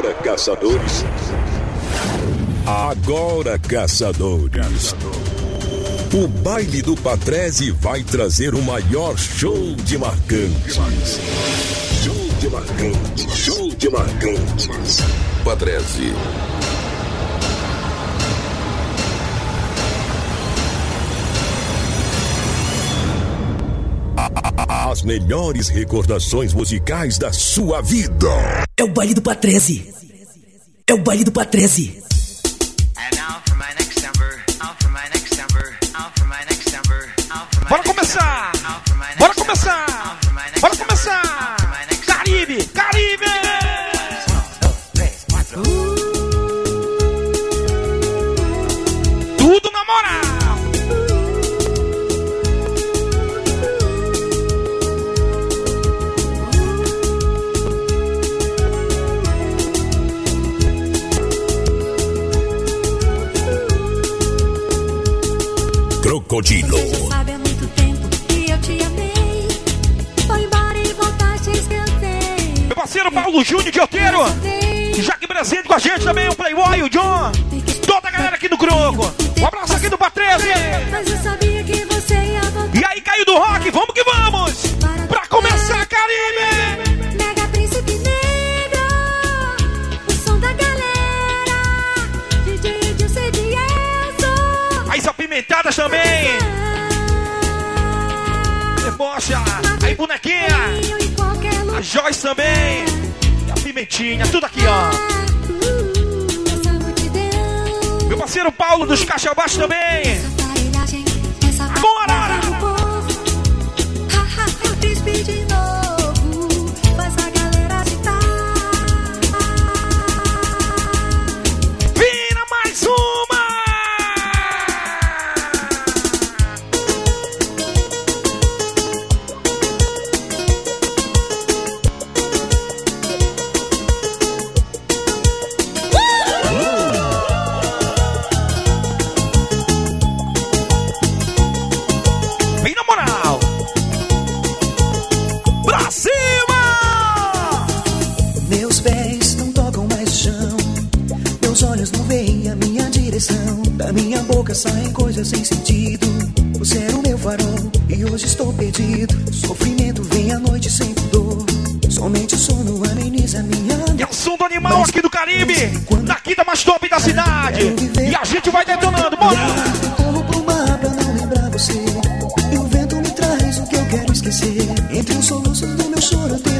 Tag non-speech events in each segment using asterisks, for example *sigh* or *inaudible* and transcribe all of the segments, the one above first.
Agora, caçadores. Agora, caçadores. O baile do Patrese vai trazer o maior show de marcantes. Show de marcantes. Show de marcantes. Patrese. as melhores recordações musicais da sua vida. É o baile do Patrese. É o baile do Patrese. crocodilo. Meu parceiro Paulo Júnior de Oteiro. Jaque presente com a gente também, o Playboy, o John. Toda a galera aqui do Croco. Um abraço aqui do Patrese. Mas eu sabia A Joyce também, e a Pimentinha, tudo aqui, ó. Meu parceiro Paulo dos Caixa Abaixo também. esquecer. Entre os soluços do meu choro, eu tenho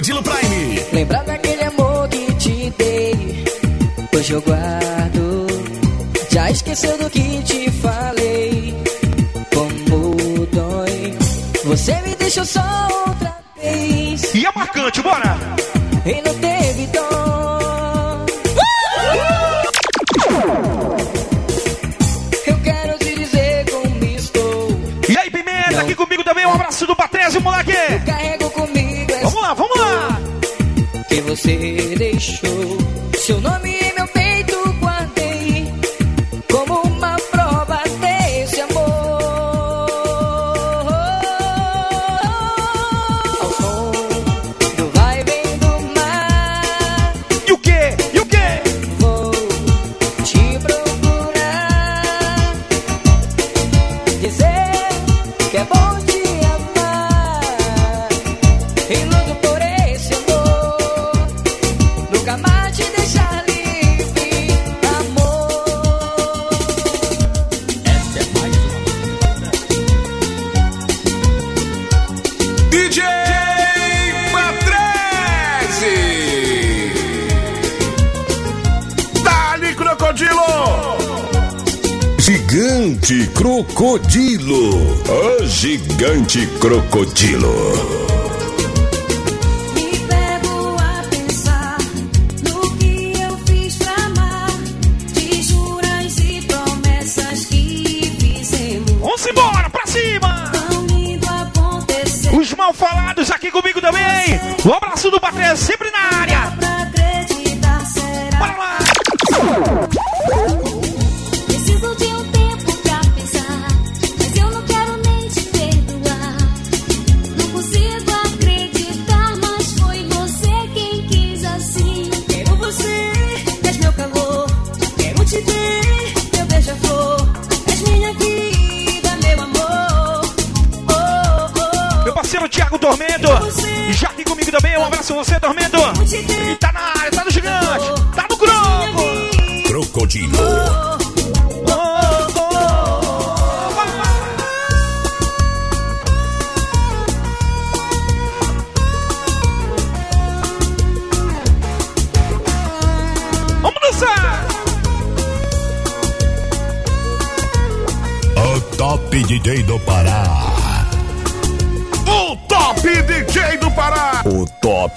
Crocodilo dizer que é bom crocodilo. O gigante crocodilo.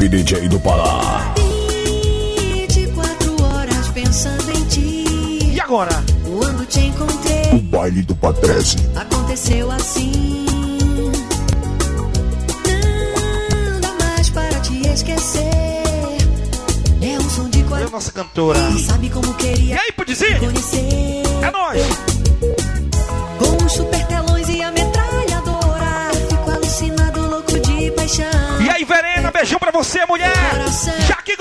Top DJ do Pará. 24 horas pensando em ti. E agora? Quando te encontrei. Baile do Patrese. Aconteceu assim. Não dá mais para te esquecer. É um som de Olha a coração. nossa cantora. Sabe como E queria aí, Pudizinho? conhecer? É nóis! Você, mulher! Já aqui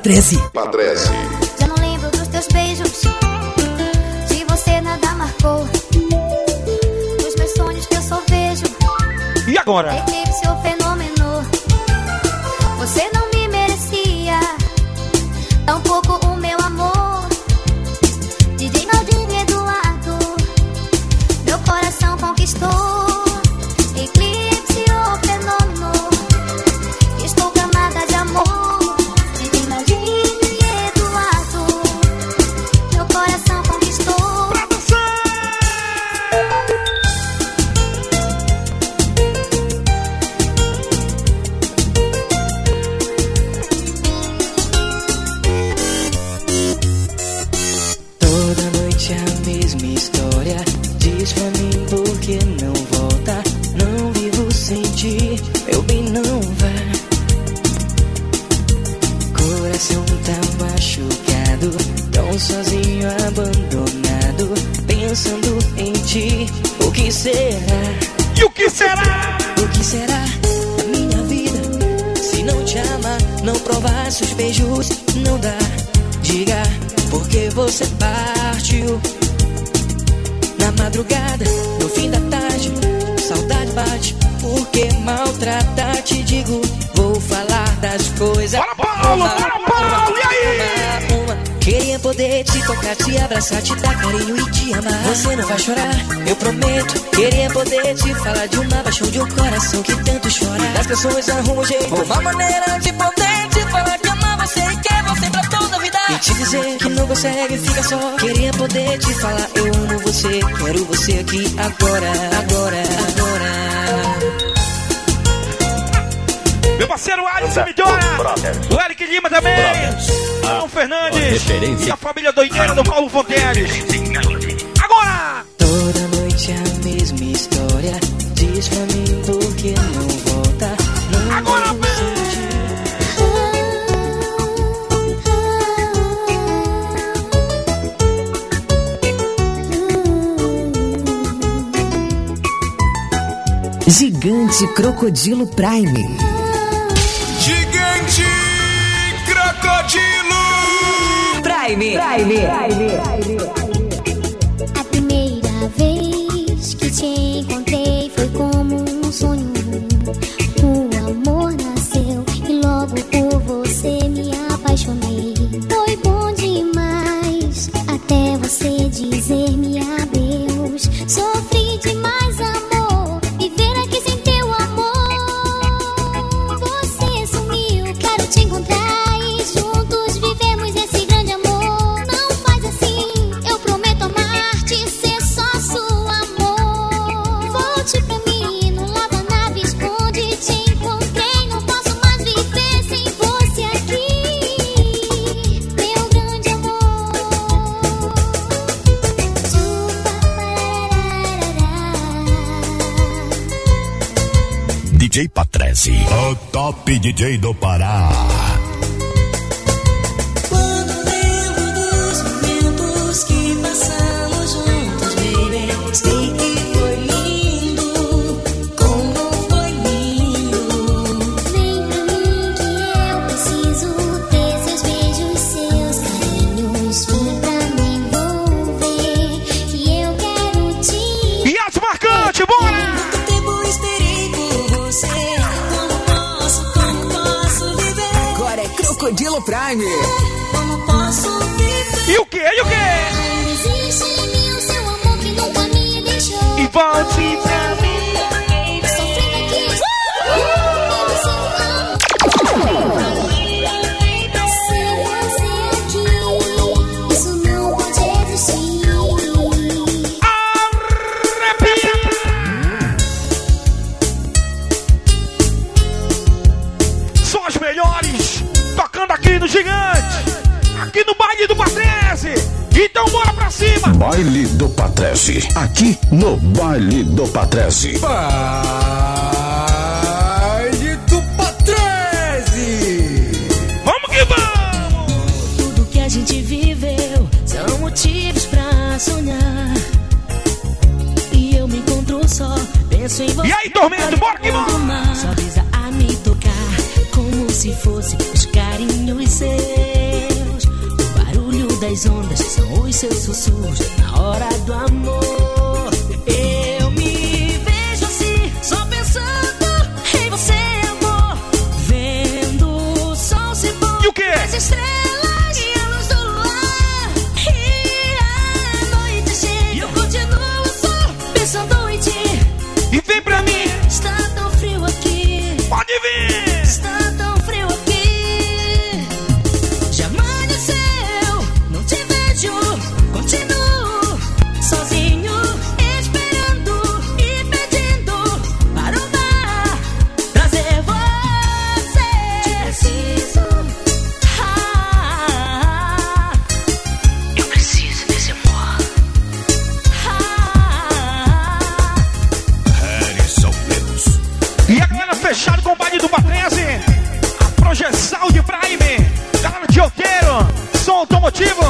Patrese. Patrese. Já não lembro dos teus beijos, de você nada marcou. Dos meus sonhos que eu só vejo. e agora? Eclipse o madrugada, no fim da tarde. Saudade bate, porque maltratar te digo. Vou falar das coisas. Bora, Paulo! Bora, Paulo! E aí? Uma, uma. Queria poder te tocar, te abraçar, te dar carinho e te amar. Você não vai chorar, eu prometo. Queria poder te falar de uma paixão de um coração que tanto chora. Das pessoas arrumam um jeito, uma maneira de poder te falar que ama você e quer você pra toda a vida. E te dizer que não consegue, fica só. Queria poder te falar, eu amo você, quero você aqui agora, agora, agora. Meu parceiro Alisson Midora, o Eric Lima também, João Fernandes e a família doideira do Paulo Fonteles. Agora! Toda noite a mesma história. Diz pra mim por que não volta. Não Agora Gigante Crocodilo Prime. Gigante Crocodilo Prime. Prime. Prime. Prime. DJ do Pará. Então bora pra cima! Baile do Patrese, aqui no Baile do Patrese. Baile do Patrese! Vamos que vamos! Tudo que a gente viveu são motivos pra sonhar. E eu me encontro só, penso em você. E aí, tormento, bora que vamos! Só a me tocar, como se fosse os carinhos seus ondas são os seus sussurros na hora do amor. Turma 13, a projeção de Prime, galera de Oqueiro, som automotivo,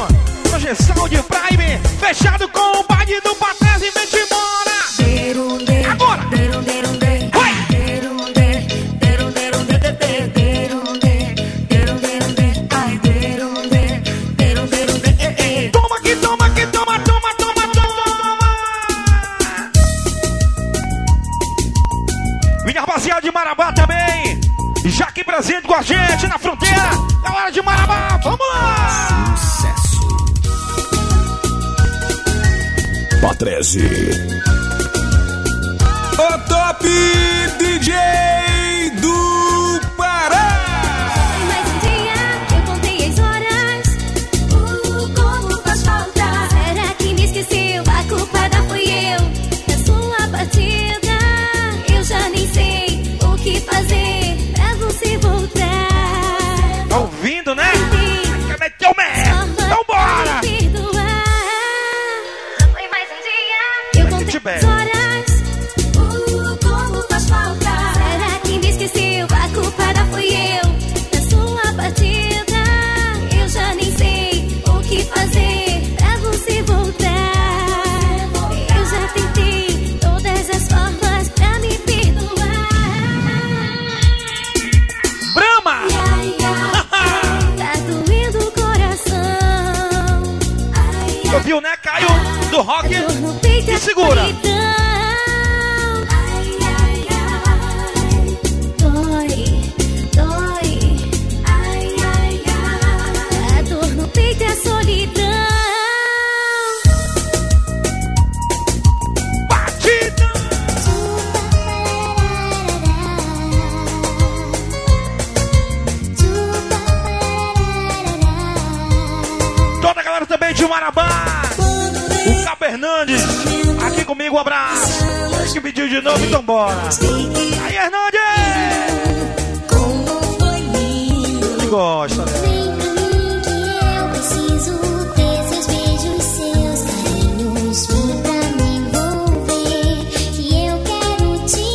projeção de Prime, fechado com o a gente na fronteira. É hora de Marabá. Vamos lá! Sucesso. Patrese. O Top DJ. Brasil, né, Caio? Do rock. E segura. Comigo, um abraço. Acho que pediu de novo, então bora. Aí, Hernandes! Ele gosta, né? Vem pra mim que eu preciso ter seus beijos, seus carinhos. Vem pra me envolver que eu quero te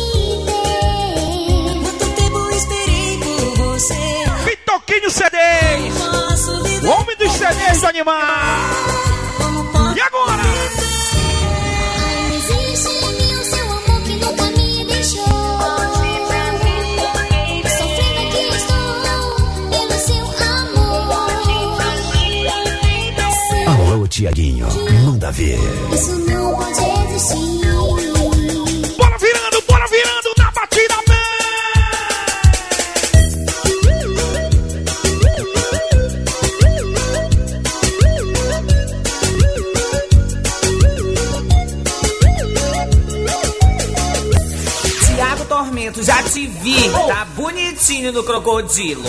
ver. Quanto tempo esperei por você. Pitoquinho CDs. O homem dos CDs do animal. Manda ver. Isso não pode existir. Bora virando, bora virando na batida, man. Tiago Tormento, já te vi. Tá bonitinho no crocodilo.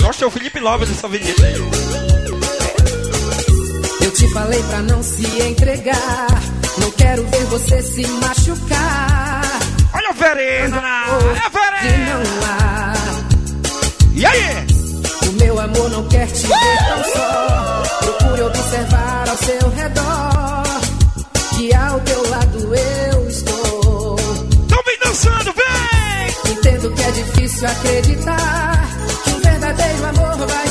Nossa, é o Felipe Lopes dessa avenida te falei pra não se entregar. Não quero ver você se machucar. Olha a Verena, olha a Que Verena. não há. E aí? O meu amor não quer te ver tão só. Procure observar ao seu redor. Que ao teu lado eu estou. Tão bem dançando, vem! Entendo que é difícil acreditar que um verdadeiro amor vai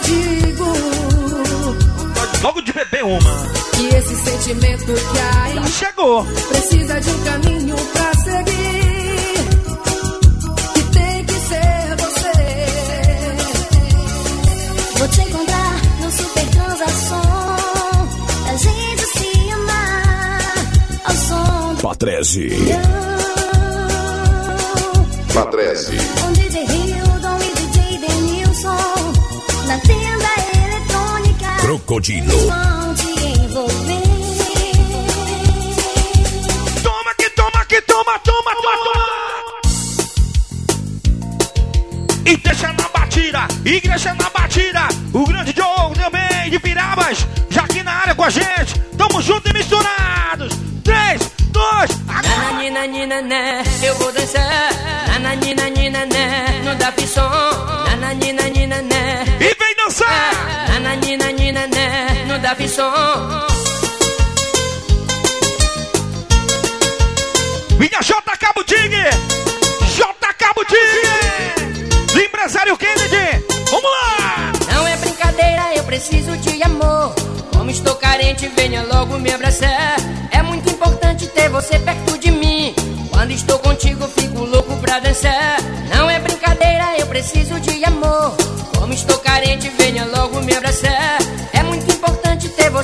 te digo Logo de beber uma. que esse sentimento que há Já chegou. precisa de um caminho pra seguir. E tem que ser você. Vou te encontrar no super transação. A gente se amar ao som Patrese. Patrese. Com DJ Crocodilo. Toma que toma que toma, toma, toma, toma. E deixa na batida, igreja na batida. O grande Diogo também de Pirabas, já aqui na área com a gente. Tamo juntos e misturados. Três, dois, agora. Nananina, nina, né, eu vou dançar. Nananina, nina, né, no da pisson. Nananina, nina, né, no da pisson. Minha J. Cabo Tigre. J. Cabo Tigre. Empresário Kennedy. Vamos lá. Não é brincadeira, eu preciso de amor. Como estou carente, venha logo me abraçar. É muito importante ter você perto de mim. Quando estou contigo, fico louco pra dançar. Não é brincadeira, eu preciso de amor. Como estou carente, venha logo me abraçar.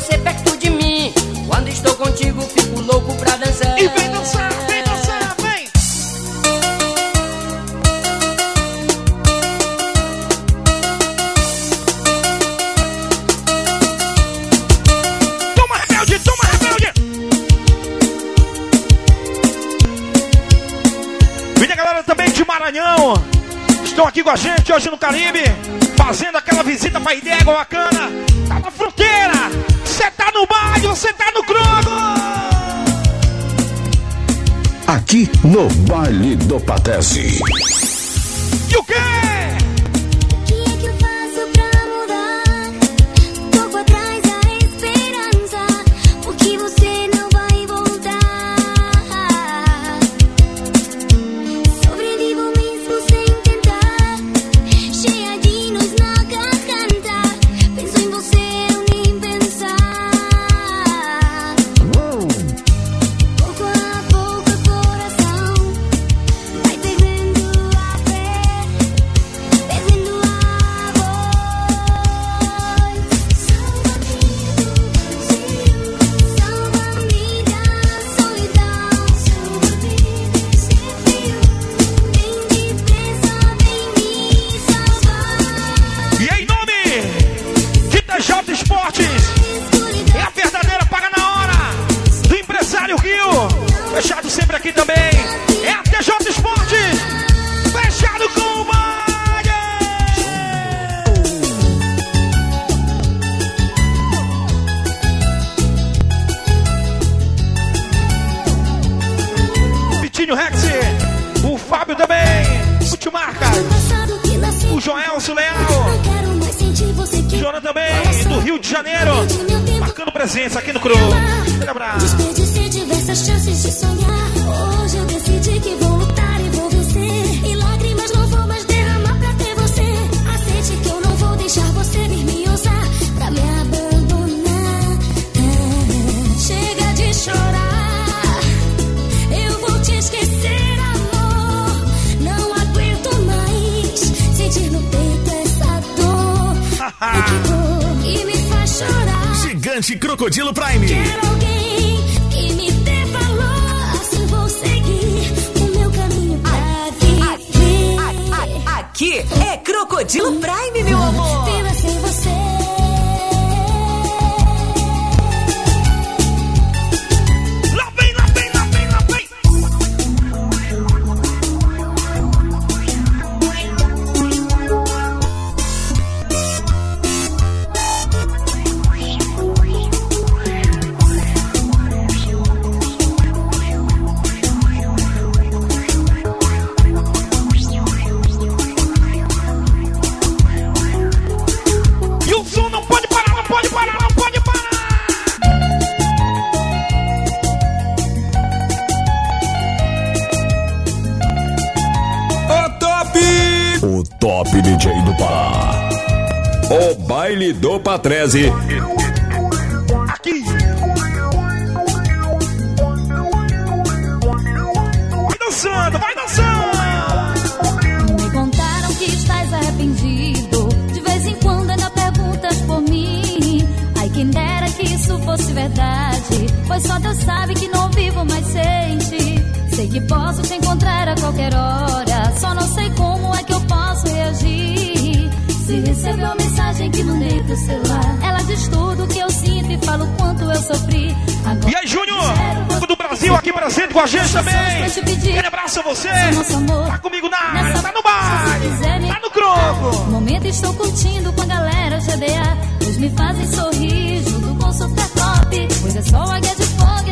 Você perto de mim. Quando estou contigo, fico louco pra dançar. E vem dançar, vem dançar, vem. Toma rebelde, toma rebelde. Minha galera também de Maranhão. Estão aqui com a gente hoje no Caribe. Fazendo aquela visita pra Idégua bacana. Tá na fronteira. Você tá no baile, você tá no crogo. Aqui no Baile do Patrese. E o quê? Crocodilo Prime. Patrese. Aqui. Vai dançando, vai dançando. Me contaram que estás arrependido. De vez em quando ainda perguntas por mim. Ai, quem dera que isso fosse verdade. Pois só Deus sabe que não vivo mais sem ti. Sei que posso te encontrar a qualquer hora. Só não sei como é que eu posso se recebeu mensagem que mandei pro celular. Ela diz tudo o que eu sinto e fala o quanto eu sofri. Agora e aí, Júnior? Povo do Brasil aqui presente com a gente também. Grande abraço a você. Tá comigo na área, tá no bar, tá no croco. Momento estou curtindo com a galera GDA. Eles me fazem sorrir junto com o super top. Pois é só águia de fogo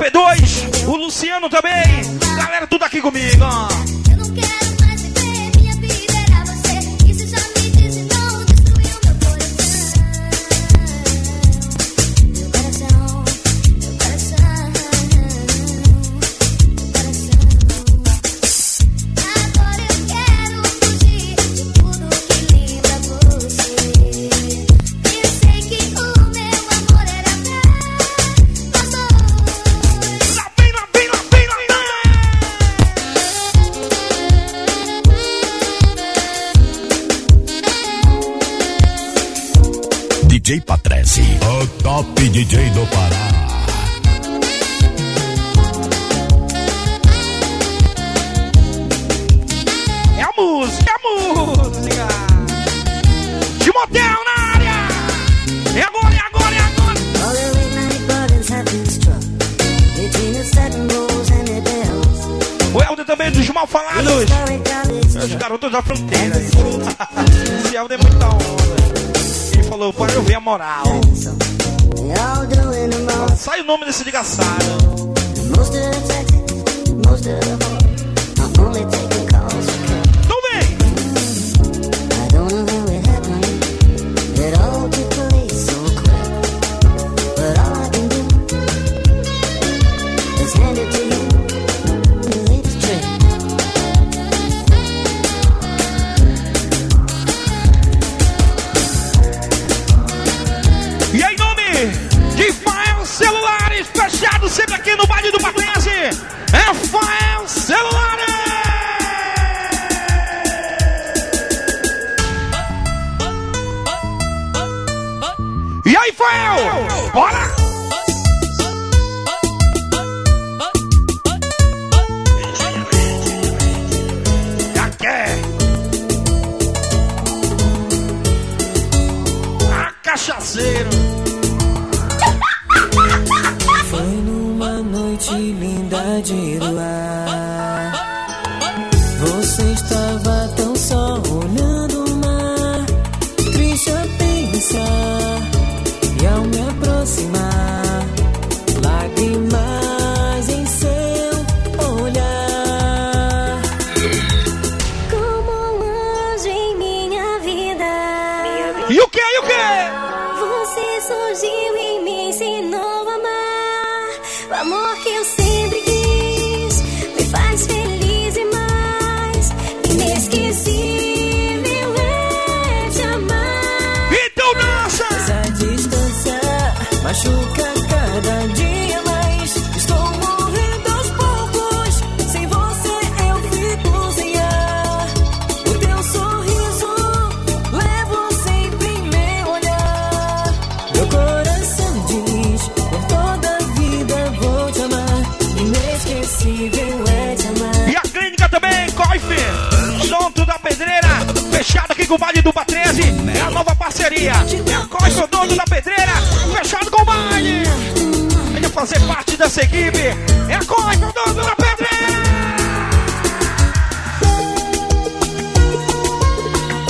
P2, o Luciano também. Galera, tudo aqui comigo. Dance, o top DJ do Pará. É a música, é a música. De motel na área. É agora, é agora, é agora. O Helder também dos mal falados. Os garotos da fronteira. *laughs* Esse Helder é muita onda falou, para eu ver a moral. Sai o nome desse desgraçado. Bottom! comigo, Vale do Patrese. É a nova parceria. Costa dono da pedreira, fechado com o baile. Venha fazer parte dessa equipe. É a Costa dono da pedreira.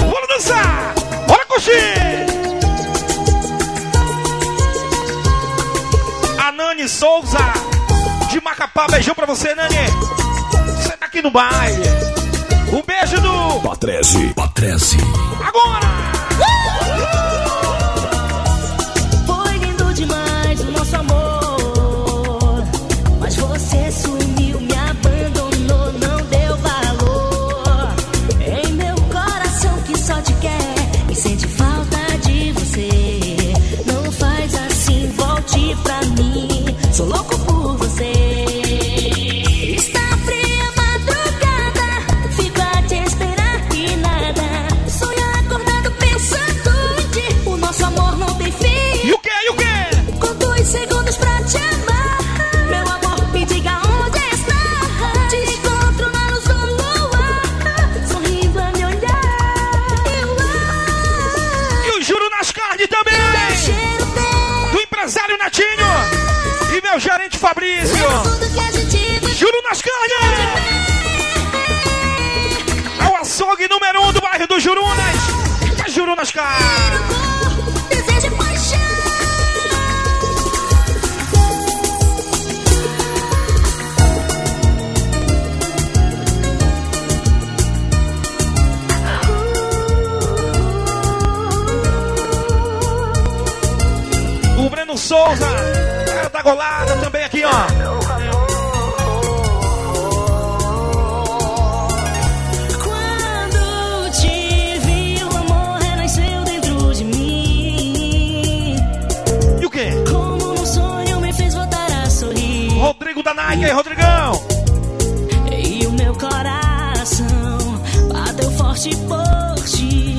Bora dançar, bora curtir. Nani Souza de Macapá. Beijão pra você, Nani. Você tá aqui no baile. Um beijo do Patrese 13. Agora! forte por ti.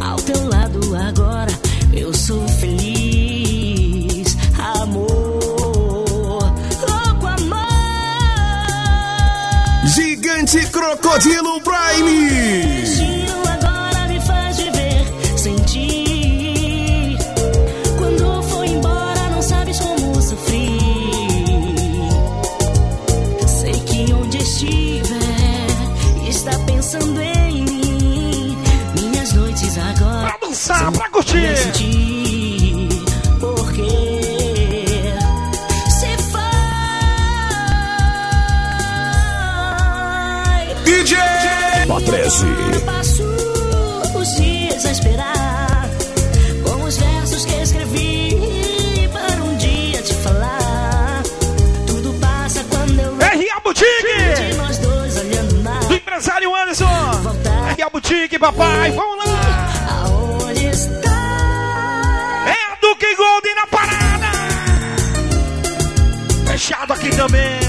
Ao teu lado agora eu sou feliz, amor. Louco amor. Gigante Crocodilo Prime. despreze. Eu passo os dias a esperar com os versos que escrevi para um dia te falar. Tudo passa quando eu. É R.A. Boutique! Do empresário Anderson! R.A. É Boutique, papai! Vamos lá! Aonde está? É a Duque Golden na parada! Fechado aqui também!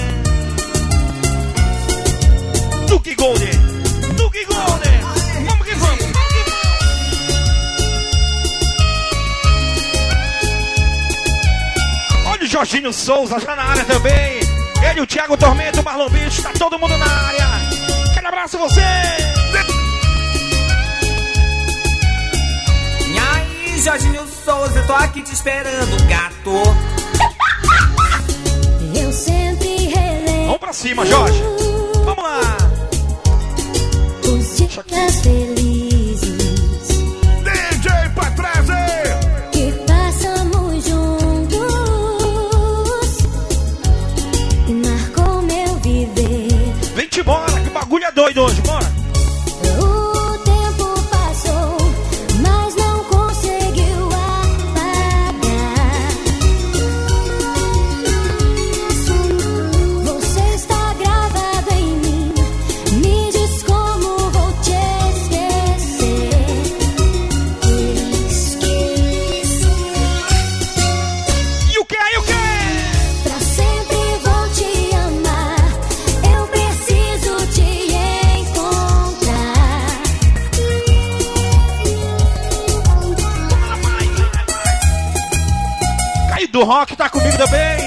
Virgínio Souza já na área também. Ele, o Thiago Tormento, o Marlon Bicho, tá todo mundo na área. Aquele abraço você! E aí, Jorginho Souza, eu tô aqui te esperando, gato. Eu sempre relembro. Vamos pra cima, Jorge. Vamos lá. Os dias felizes. the big.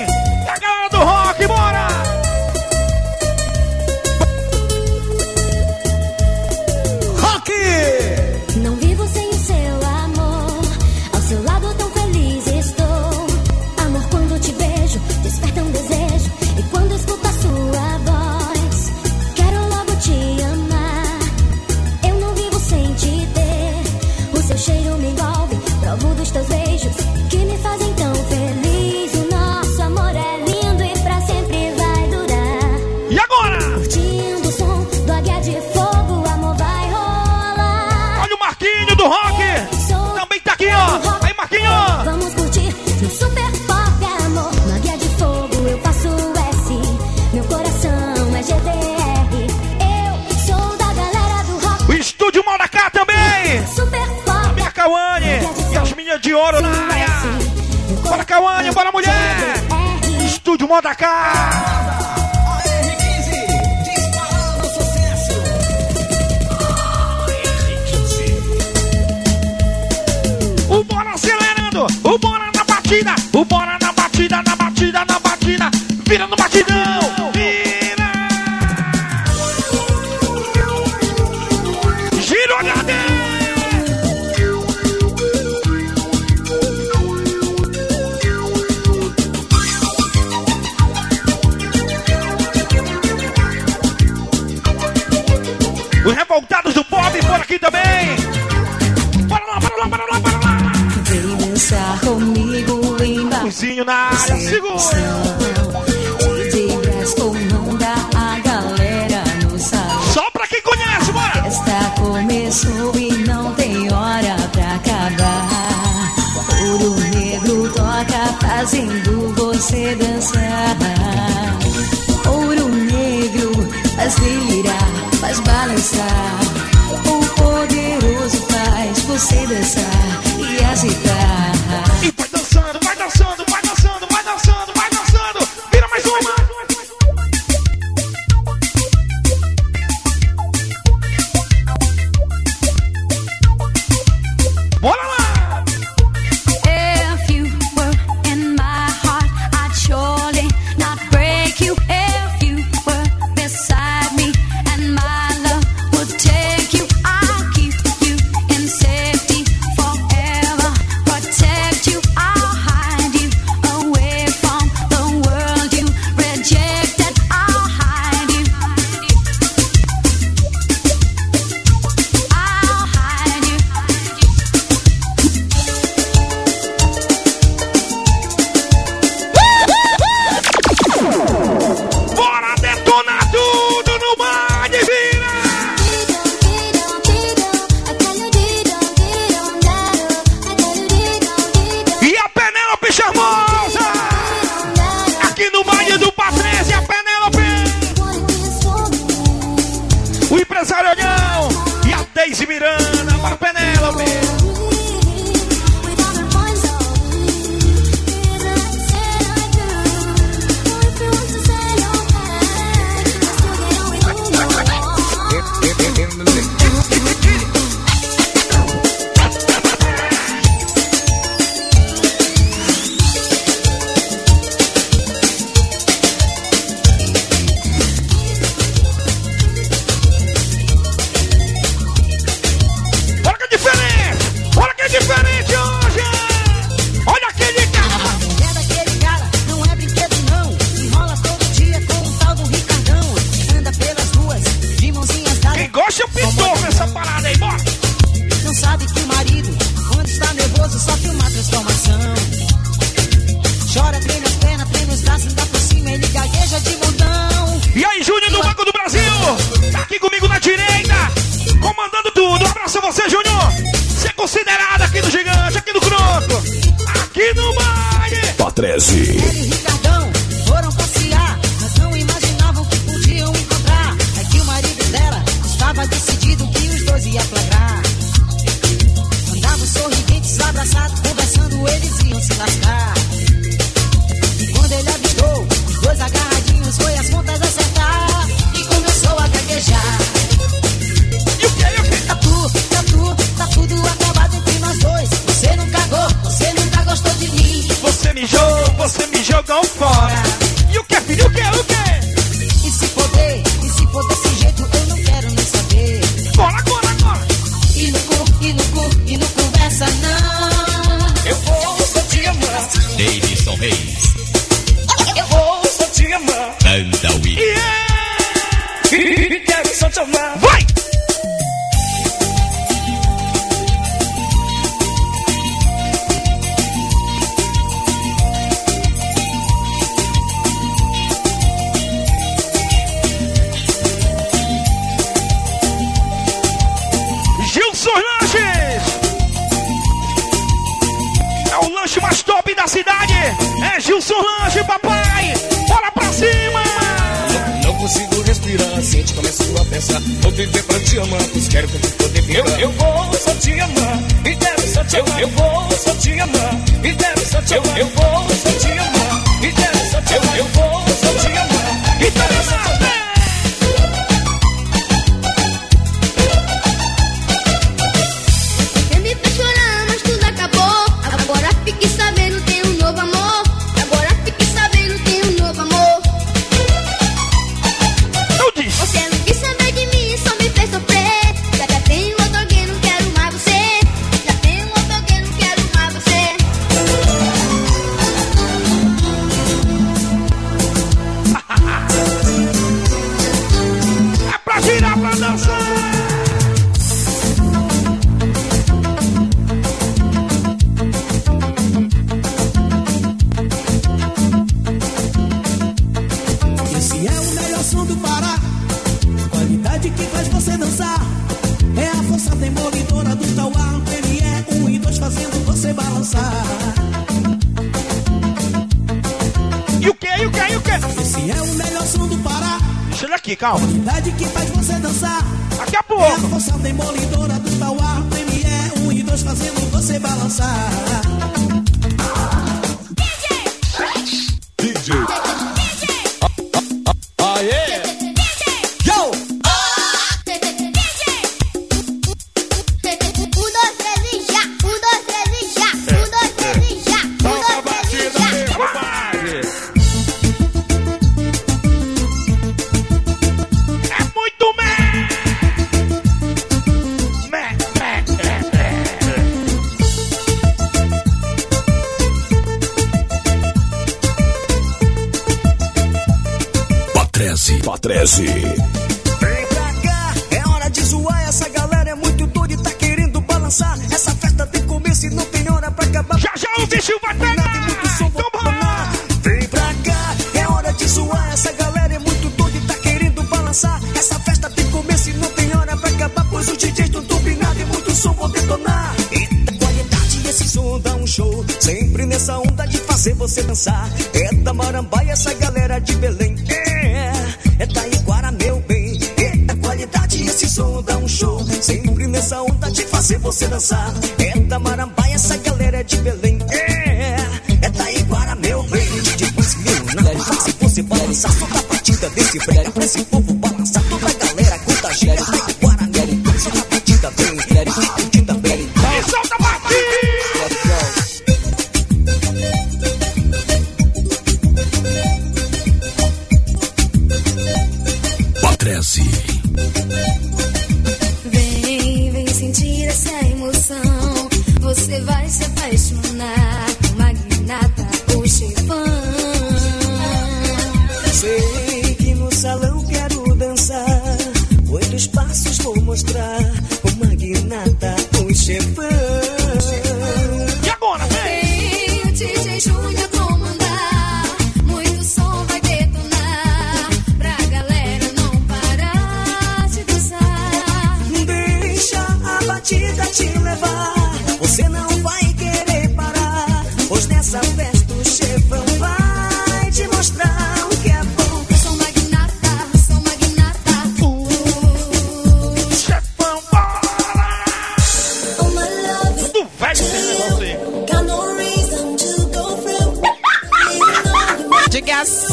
calma. você dançar. É da Marambaia, essa galera de Belém. É, é da Iguara, meu bem. É da qualidade, esse som dá um show. Sempre nessa onda de fazer você dançar. É da Marambaia, essa galera de Belém. É, é da Iguara, meu bem. De 15 se você balançar, só a partida desse brega.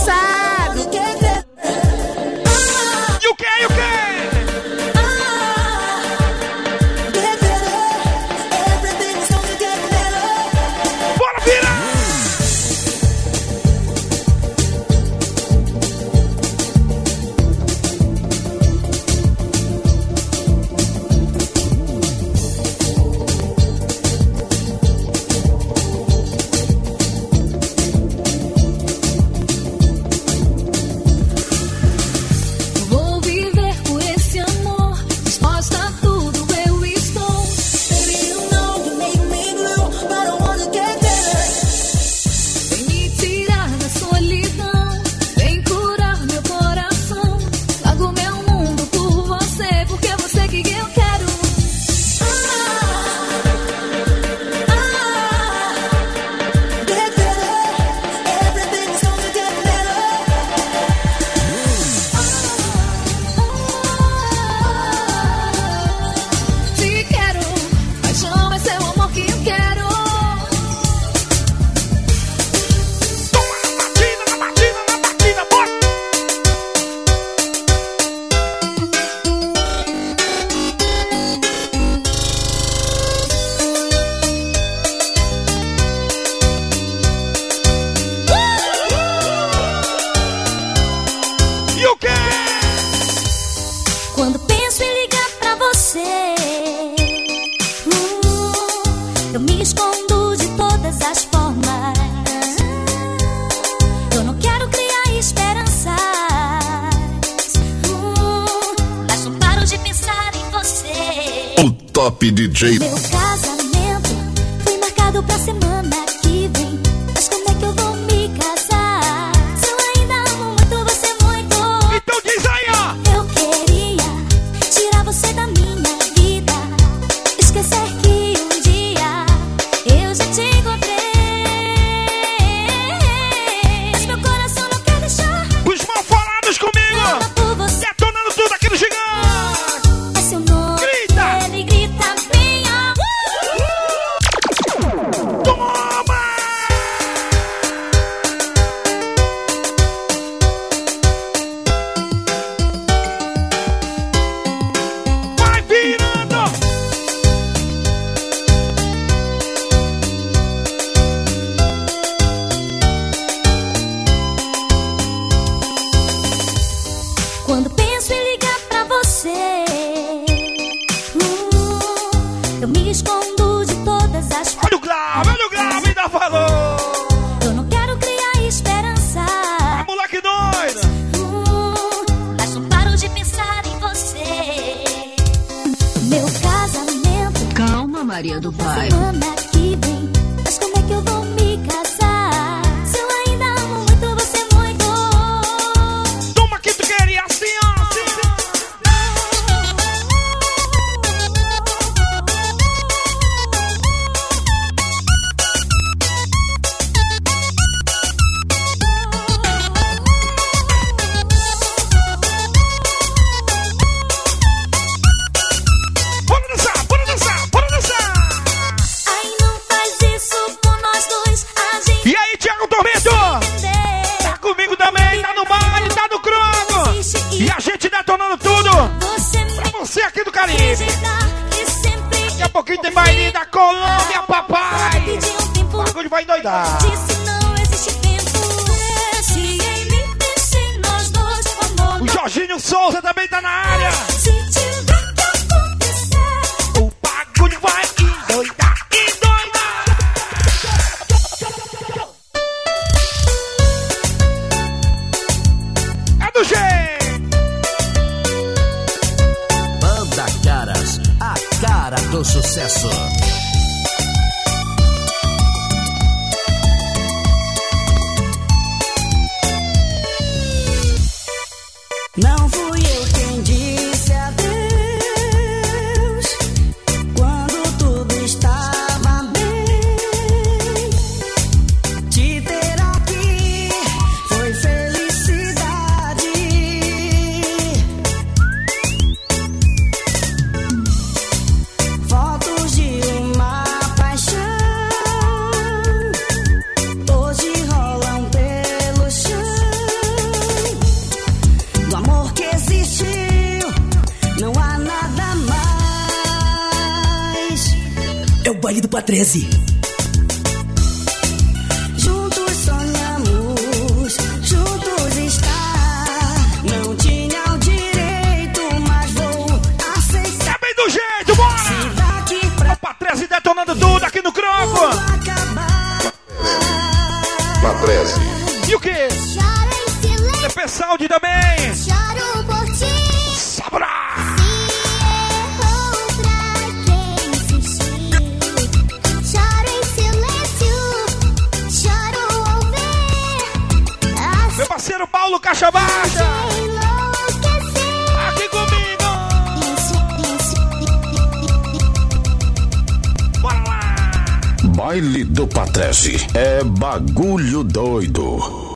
Sabe. Do Pai. 13.